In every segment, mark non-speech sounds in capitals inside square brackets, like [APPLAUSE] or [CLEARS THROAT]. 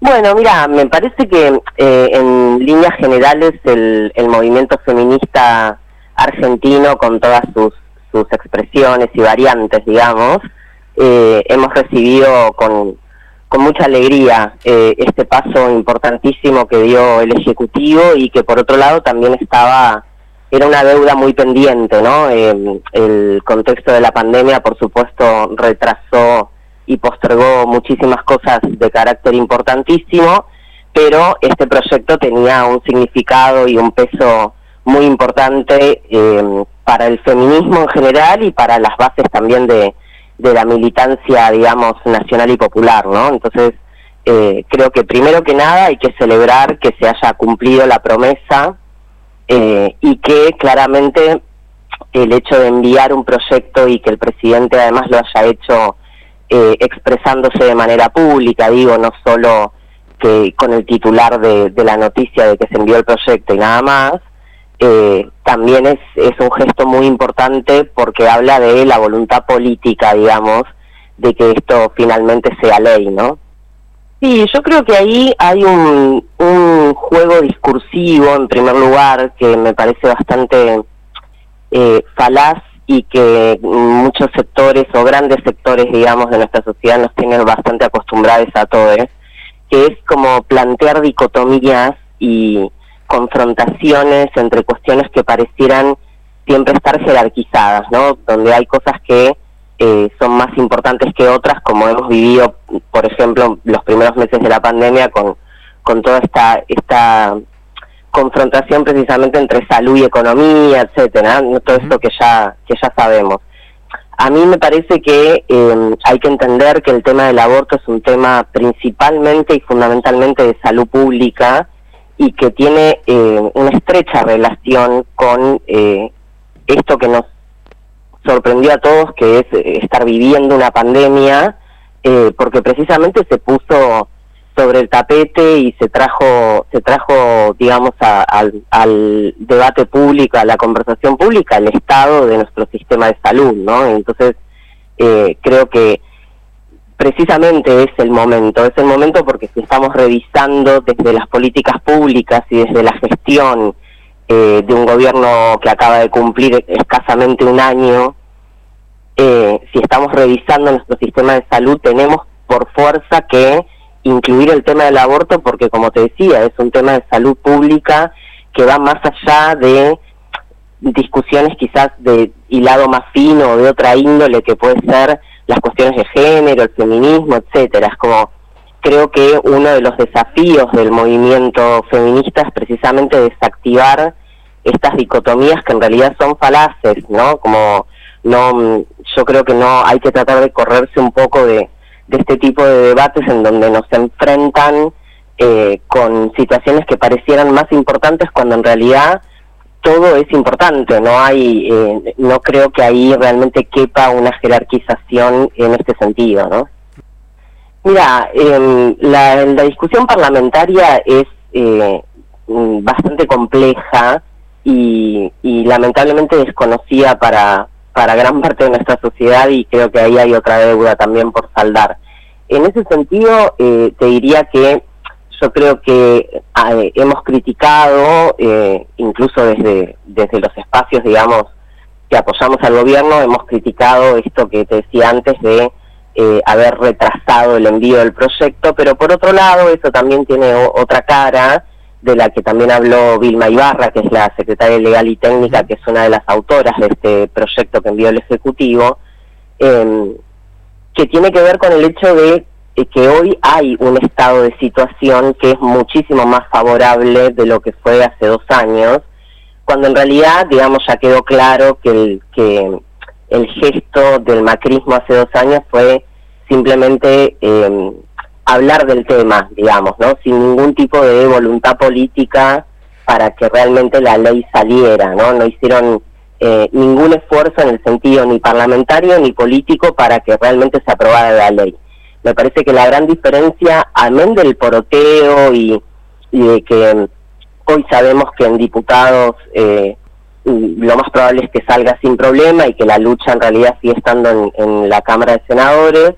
Bueno, mira, me parece que eh, en líneas generales el, movimiento feminista argentino, con todas sus, sus expresiones y variantes, digamos, eh, hemos recibido con, mucha alegría eh, este paso importantísimo que dio el Ejecutivo y que por otro lado también estaba, era una deuda muy pendiente, ¿no? el contexto de la pandemia, por supuesto, retrasó y postergó muchísimas cosas de carácter importantísimo, pero este proyecto tenía un significado y un peso muy importante eh, para el feminismo en general y para las bases también de, de la militancia, digamos, nacional y popular, ¿no? Entonces, eh, creo que primero que nada hay que celebrar que se haya cumplido la promesa eh, y que claramente el hecho de enviar un proyecto y que el presidente además lo haya hecho eh, expresándose de manera pública, digo, no solo que con el titular de, la noticia de que se envió el proyecto y nada más, eh, también es, es un gesto muy importante porque habla de la voluntad política, digamos, de que esto finalmente sea ley, ¿no? Sí, yo creo que ahí hay un, un juego discursivo, en primer lugar, que me parece bastante eh, falaz y que muchos sectores o grandes sectores, digamos, de nuestra sociedad nos tienen bastante acostumbrados a todo, ¿eh? que es como plantear dicotomías y confrontaciones entre cuestiones que parecieran siempre estar jerarquizadas, ¿no? Donde hay cosas que eh, son más importantes que otras, como hemos vivido, por ejemplo, los primeros meses de la pandemia con, con toda esta, esta confrontación precisamente entre salud y economía, etcétera, todo esto que ya que ya sabemos. A mí me parece que eh, hay que entender que el tema del aborto es un tema principalmente y fundamentalmente de salud pública y que tiene eh, una estrecha relación con eh, esto que nos sorprendió a todos, que es estar viviendo una pandemia, porque precisamente se puso sobre el tapete y se trajo, se trajo digamos, al, debate público, a la conversación pública, el estado de nuestro sistema de salud, ¿no? Entonces, eh, creo que precisamente es el momento, es el momento porque si estamos revisando desde las políticas públicas y desde la gestión eh, de un gobierno que acaba de cumplir escasamente un año, eh, si estamos revisando nuestro sistema de salud, tenemos por fuerza que incluir el tema del aborto porque, como te decía, es un tema de salud pública que va más allá de discusiones quizás de hilado más fino o de otra índole que puede ser las cuestiones de género, el feminismo, etcétera. Es como creo que uno de los desafíos del movimiento feminista es precisamente desactivar estas dicotomías que en realidad son falaces, ¿no? Como no yo creo que no hay que tratar de correrse un poco de de este tipo de debates en donde nos enfrentan eh, con situaciones que parecieran más importantes cuando en realidad todo es importante, no hay, eh, no creo que ahí realmente quepa una jerarquización en este sentido, ¿no? Mira, em, la, discusión parlamentaria es eh, bastante compleja y, y, lamentablemente desconocida para, para gran parte de nuestra sociedad y creo que ahí hay otra deuda también por saldar. En ese sentido, eh, te diría que yo creo que eh, hemos criticado, eh, incluso desde, desde los espacios, digamos, que apoyamos al gobierno, hemos criticado esto que te decía antes de haber retrasado el envío del proyecto, pero por otro lado, eso también tiene otra cara, de la que también habló Vilma Ibarra, que es la secretaria legal y técnica, que es una de las autoras de este proyecto que envió el Ejecutivo, eh, que tiene que ver con el hecho de que hoy hay un estado de situación que es muchísimo más favorable de lo que fue hace dos años, cuando en realidad, digamos, ya quedó claro que el, que el gesto del macrismo hace dos años fue simplemente eh, hablar del tema, digamos, ¿no? Sin ningún tipo de voluntad política para que realmente la ley saliera, ¿no? No hicieron eh, ningún esfuerzo en el sentido ni parlamentario ni político para que realmente se aprobara la ley. Me parece que la gran diferencia, amén del poroteo y, de que hoy sabemos que en diputados eh, lo más probable es que salga sin problema y que la lucha en realidad sigue estando en, la Cámara de Senadores,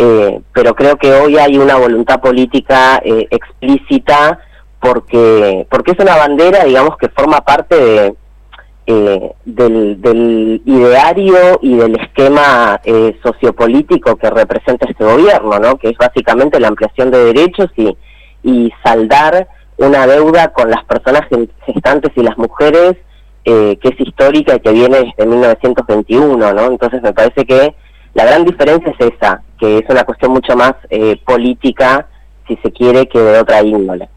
eh, pero creo que hoy hay una voluntad política eh, explícita porque, porque es una bandera, digamos, que forma parte de, eh, del, ideario y del esquema sociopolítico que representa este gobierno, ¿no? que es básicamente la ampliación de derechos y, y saldar una deuda con las personas gestantes y las mujeres que es histórica y que viene desde 1921, ¿no? Entonces me parece que la gran diferencia es esa, que es una cuestión mucho más eh, política, si se quiere, que de otra índole.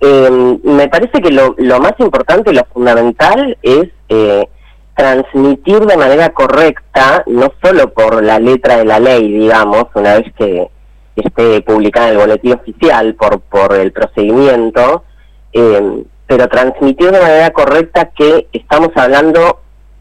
Em, me parece que lo, más importante, lo fundamental es eh, transmitir de manera correcta, no solo por la letra de la ley, digamos, una vez que esté publicada en el boletín oficial por, por el procedimiento, em, pero transmitir de manera correcta que estamos hablando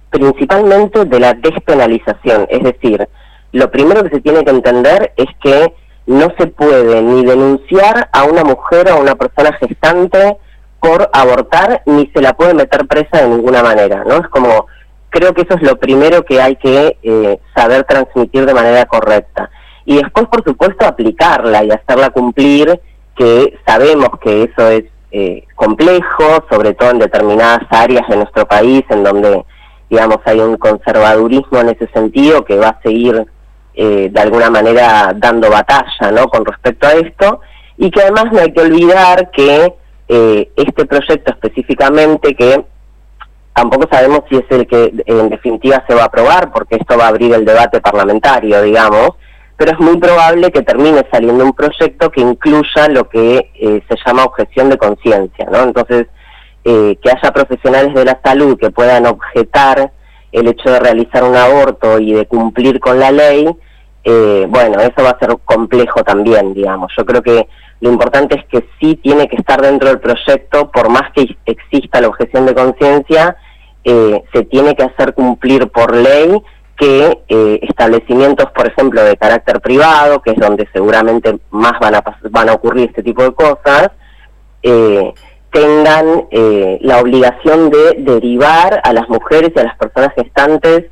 principalmente de la despenalización, es decir, lo primero que se tiene que entender es que no se puede ni denunciar a una mujer o a una persona gestante por abortar, ni se la puede meter presa de ninguna manera, ¿no? Es como, creo que eso es lo primero que hay que eh, saber transmitir de manera correcta. Y después, por supuesto, aplicarla y hacerla cumplir, que sabemos que eso es eh, complejo, sobre todo en determinadas áreas de nuestro país, en donde, digamos, hay un conservadurismo en ese sentido que va a seguir eh, de alguna manera dando batalla ¿no? con respecto a esto y que además no hay que olvidar que eh, este proyecto específicamente que tampoco sabemos si es el que en definitiva se va a aprobar porque esto va a abrir el debate parlamentario digamos pero es muy probable que termine saliendo un proyecto que incluya lo que eh, se llama objeción de conciencia no entonces que haya profesionales de la salud que puedan objetar el hecho de realizar un aborto y de cumplir con la ley eh, bueno, eso va a ser complejo también, digamos. Yo creo que lo importante es que sí tiene que estar dentro del proyecto, por más que exista la objeción de conciencia, eh, se tiene que hacer cumplir por ley que eh, establecimientos, por ejemplo, de carácter privado, que es donde seguramente más van a, van a ocurrir este tipo de cosas, tengan la obligación de derivar a las mujeres y a las personas gestantes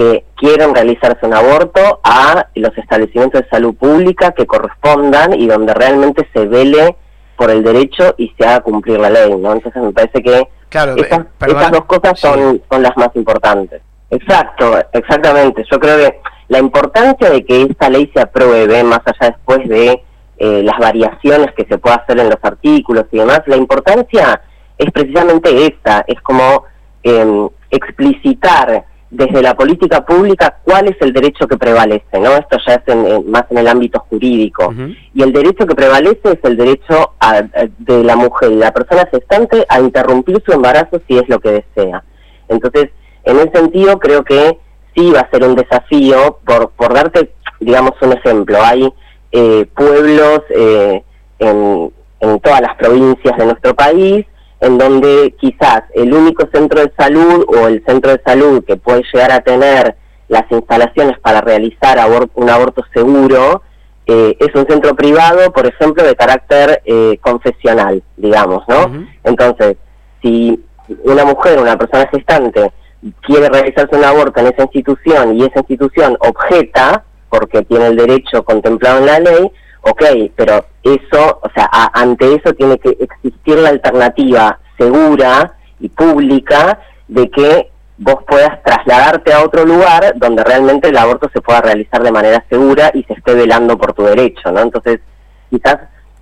que quieren realizarse un aborto a los establecimientos de salud pública que correspondan y donde realmente se vele por el derecho y se haga cumplir la ley, ¿no? Entonces me parece que claro, esas, eh, dos cosas son, son las más importantes. Exacto, exactamente. Yo creo que la importancia de que esta ley se apruebe, más allá después de eh, las variaciones que se pueda hacer en los artículos y demás, la importancia es precisamente esta, es como eh, explicitar desde la política pública cuál es el derecho que prevalece, ¿no? Esto ya es más en el ámbito jurídico. Y el derecho que prevalece es el derecho de la mujer y la persona gestante a interrumpir su embarazo si es lo que desea. Entonces, en ese sentido, creo que sí va a ser un desafío, por, por darte, digamos, un ejemplo. Hay eh, pueblos eh, en, en todas las provincias de nuestro país en donde quizás el único centro de salud o el centro de salud que puede llegar a tener las instalaciones para realizar un aborto seguro eh, es un centro privado, por ejemplo, de carácter eh, confesional, digamos, ¿no? Entonces, si una mujer, una persona gestante, quiere realizarse un aborto en esa institución y esa institución objeta, porque tiene el derecho contemplado en la ley, ok, pero eso, o sea, ante eso tiene que existir la alternativa segura y pública de que vos puedas trasladarte a otro lugar donde realmente el aborto se pueda realizar de manera segura y se esté velando por tu derecho, ¿no? Entonces, quizás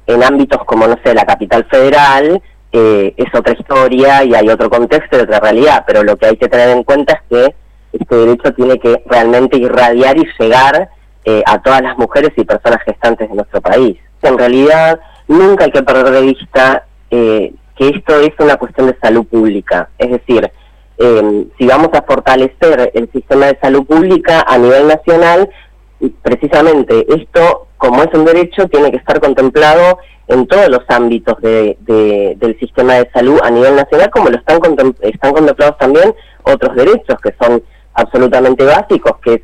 en ámbitos como, no sé, la capital federal, eh, es otra historia y hay otro contexto y otra realidad, pero lo que hay que tener en cuenta es que este derecho tiene que realmente irradiar y llegar eh, a todas las mujeres y personas gestantes de nuestro país. En realidad, nunca hay que perder de vista eh, que esto es una cuestión de salud pública. Es decir, eh, si vamos a fortalecer el sistema de salud pública a nivel nacional, precisamente esto, como es un derecho, tiene que estar contemplado en todos los ámbitos de, del sistema de salud a nivel nacional, como lo están, están contemplados también otros derechos que son absolutamente básicos, que es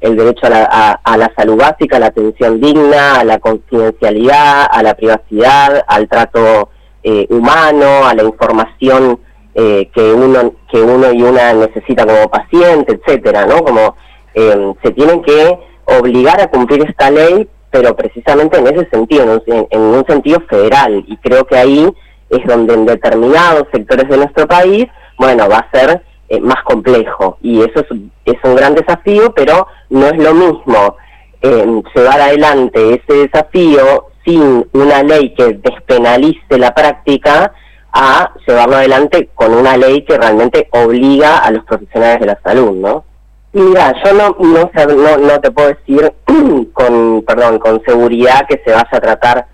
el derecho a la, salud básica, a la atención digna, a la confidencialidad, a la privacidad, al trato eh, humano, a la información eh, que uno que uno y una necesita como paciente, etcétera, ¿no? Como eh, se tienen que obligar a cumplir esta ley, pero precisamente en ese sentido, en un, sentido federal. Y creo que ahí es donde en determinados sectores de nuestro país, bueno, va a ser eh, más complejo. Y eso es, un gran desafío, pero no es lo mismo eh, llevar adelante ese desafío sin una ley que despenalice la práctica a llevarlo adelante con una ley que realmente obliga a los profesionales de la salud, ¿no? Mira, yo no, no, no, no te puedo decir [CLEARS THROAT] con, perdón, con seguridad que se vaya a tratar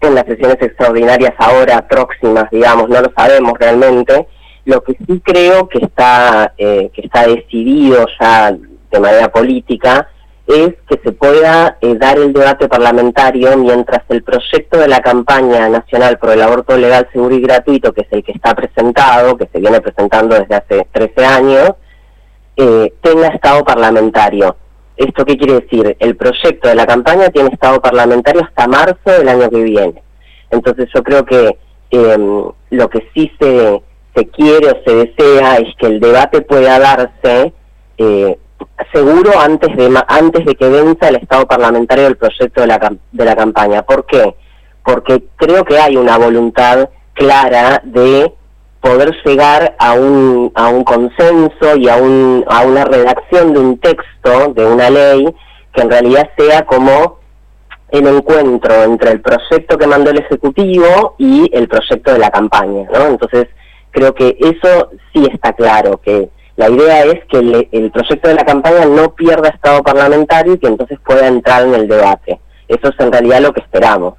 en las sesiones extraordinarias ahora próximas, digamos, no lo sabemos realmente. Lo que sí creo que está eh, que está decidido ya de manera política es que se pueda eh, dar el debate parlamentario mientras el proyecto de la campaña nacional por el aborto legal, seguro y gratuito, que es el que está presentado, que se viene presentando desde hace 13 años, eh, tenga estado parlamentario. ¿Esto qué quiere decir? El proyecto de la campaña tiene estado parlamentario hasta marzo del año que viene. Entonces yo creo que em, lo que sí se, se quiere o se desea es que el debate pueda darse eh, seguro antes de antes de que venza el estado parlamentario del proyecto de la, de la campaña. ¿Por qué? Porque creo que hay una voluntad clara de poder llegar a un, a un consenso y a, un, a una redacción de un texto, de una ley, que en realidad sea como el encuentro entre el proyecto que mandó el Ejecutivo y el proyecto de la campaña, ¿no? Entonces, creo que eso sí está claro, que la idea es que el, proyecto de la campaña no pierda estado parlamentario y que entonces pueda entrar en el debate. Eso es en realidad lo que esperamos.